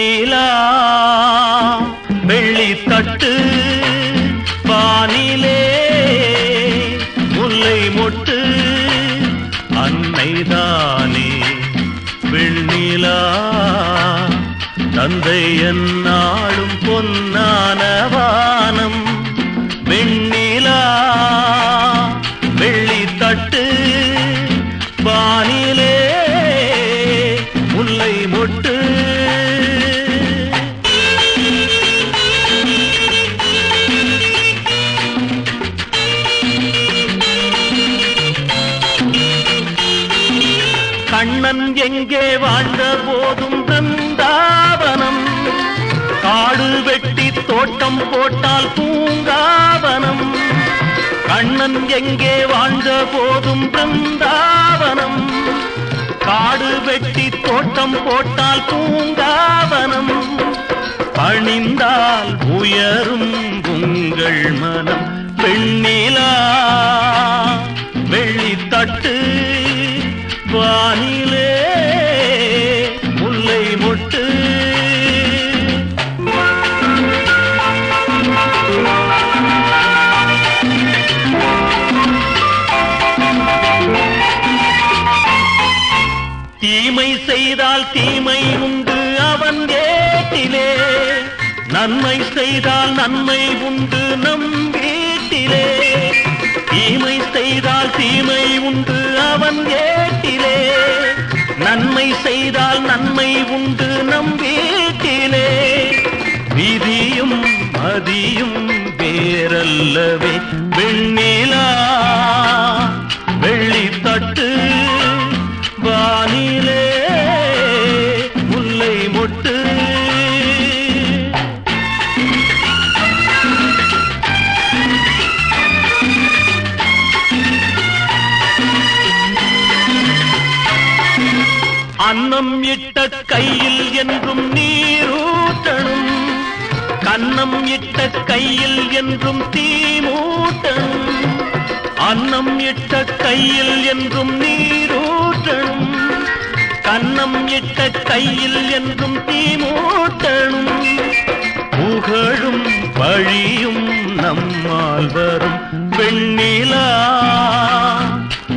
நிலா வெள்ளித்தட்டு வானிலே முல்லை மொட்டு அன்னைதானே. வெள்ளிலா தந்தை என்னாலும் பொன்னான அண்ணன் எங்கே வாழ்ந்த போதும் பிருந்தாவனம்? காடு வெட்டி தோட்டம் போட்டால் பூங்காவனம். கண்ணன் எங்கே வாழ்ந்த போதும் பிருந்தாவனம்? காடு வெட்டி தோட்டம் போட்டால் பூங்காவனம். பணிந்தால் உயரும் உங்கள் மனம் பெண்ணிலா வெள்ளித்தட்டு வானிலே முல்லை மொட்டு. தீமை செய்தால் தீமை உண்டு அவன் ஏட்டிலே நன்மை செய்தால் நன்மை உண்டு நம் வீட்டிலே. தீமை செய்தால் தீமை உண்டு அவன் ஏட்டிலே நன்மை செய்தால் நன்மை உண்டு நம் வீட்டிலே. விதியும் மதியும் வேறல்லவே. வெண்ணிலா வெள்ளித்தட்டு வானிலே. அன்னம் இட்ட கையில் என்றும் நீரூட்டணும். கன்னம் இட்ட கையில் என்றும் தீமூட்டணும். அன்னம் இட்ட கையில் என்றும் நீரூட்டணும். கன்னம் இட்ட கையில் என்றும் தீமூட்டணும். புகழும் பழியும் நம்மால் வரும். வெண்ணிலா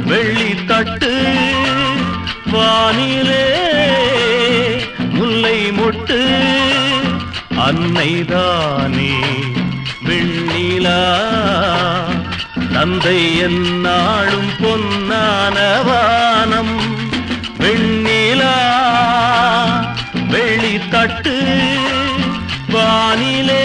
வெள்ளி தட்டு வானிலே முல்லை மொட்டு அன்னைதானே வெண்ணிலா. தந்தை என்னாலும் பொன்னான வானம் வெண்ணிலா. வெளித்தட்டு வானிலே